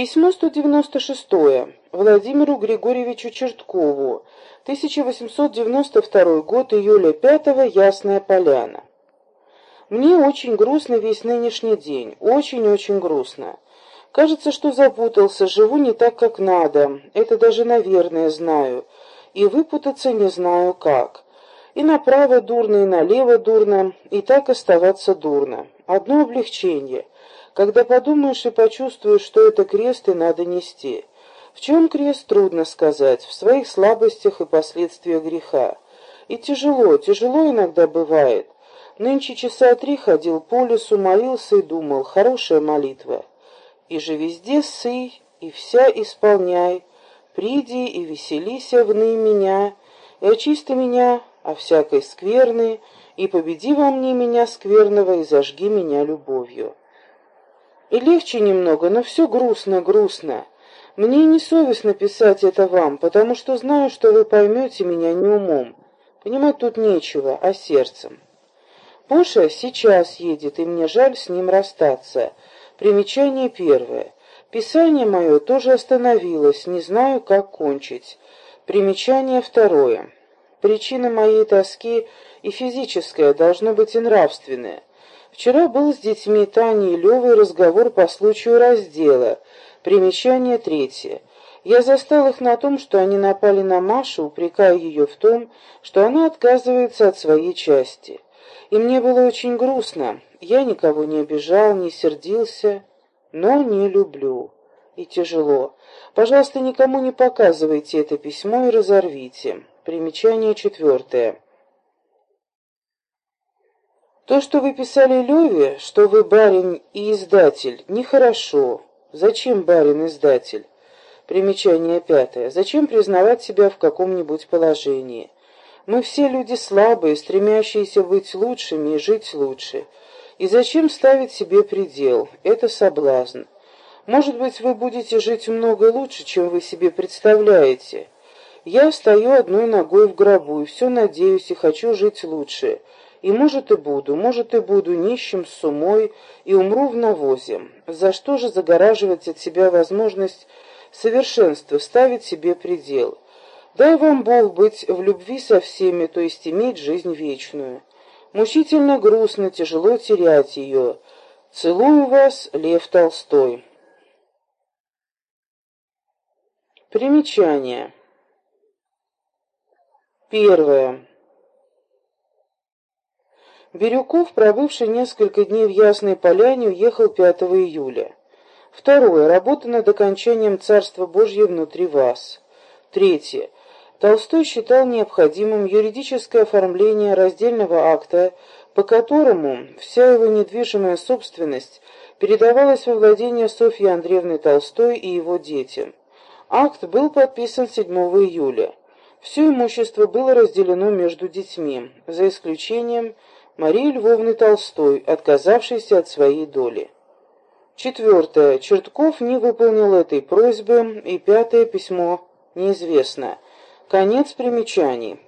Письмо 196 Владимиру Григорьевичу Черткову, 1892 год, июля 5 Ясная Поляна. Мне очень грустно весь нынешний день, очень-очень грустно. Кажется, что запутался, живу не так, как надо, это даже, наверное, знаю, и выпутаться не знаю как. И направо дурно, и налево дурно, и так оставаться дурно. Одно облегчение. Когда подумаешь и почувствуешь, что это крест и надо нести. В чем крест, трудно сказать, в своих слабостях и последствиях греха. И тяжело, тяжело иногда бывает. Нынче часа три ходил по лесу, молился и думал, хорошая молитва. И же везде сый, и вся исполняй, приди и веселися вны меня, и очисти меня о всякой скверны, и победи во мне меня скверного, и зажги меня любовью. И легче немного, но все грустно, грустно. Мне несовестно писать это вам, потому что знаю, что вы поймете меня не умом. Понимать тут нечего, а сердцем. Поша сейчас едет, и мне жаль с ним расстаться. Примечание первое. Писание мое тоже остановилось, не знаю, как кончить. Примечание второе. Причина моей тоски и физическая, должно быть и нравственная. Вчера был с детьми Таней и Левой разговор по случаю раздела. Примечание третье. Я застал их на том, что они напали на Машу, упрекая ее в том, что она отказывается от своей части. И мне было очень грустно. Я никого не обижал, не сердился, но не люблю. И тяжело. Пожалуйста, никому не показывайте это письмо и разорвите. Примечание четвертое. То, что вы писали Леве, что вы барин и издатель, нехорошо. Зачем барин-издатель? Примечание пятое. Зачем признавать себя в каком-нибудь положении? Мы все люди слабые, стремящиеся быть лучшими и жить лучше. И зачем ставить себе предел? Это соблазн. Может быть, вы будете жить много лучше, чем вы себе представляете. Я стою одной ногой в гробу и все надеюсь и хочу жить лучше. И может и буду, может и буду нищим с умой и умру в навозе. За что же загораживать от себя возможность совершенства, ставить себе предел? Дай вам Бог быть в любви со всеми, то есть иметь жизнь вечную. Мучительно грустно, тяжело терять ее. Целую вас, Лев Толстой. Примечание. Первое. Бирюков, пробывший несколько дней в Ясной Поляне, уехал 5 июля. Второе. Работа над окончанием Царства Божьего внутри вас. Третье. Толстой считал необходимым юридическое оформление раздельного акта, по которому вся его недвижимая собственность передавалась во владение Софьи Андреевны Толстой и его детям. Акт был подписан 7 июля. Все имущество было разделено между детьми, за исключением Марии Львовны Толстой, отказавшейся от своей доли. Четвертое. Чертков не выполнил этой просьбы, и пятое письмо неизвестно. Конец примечаний.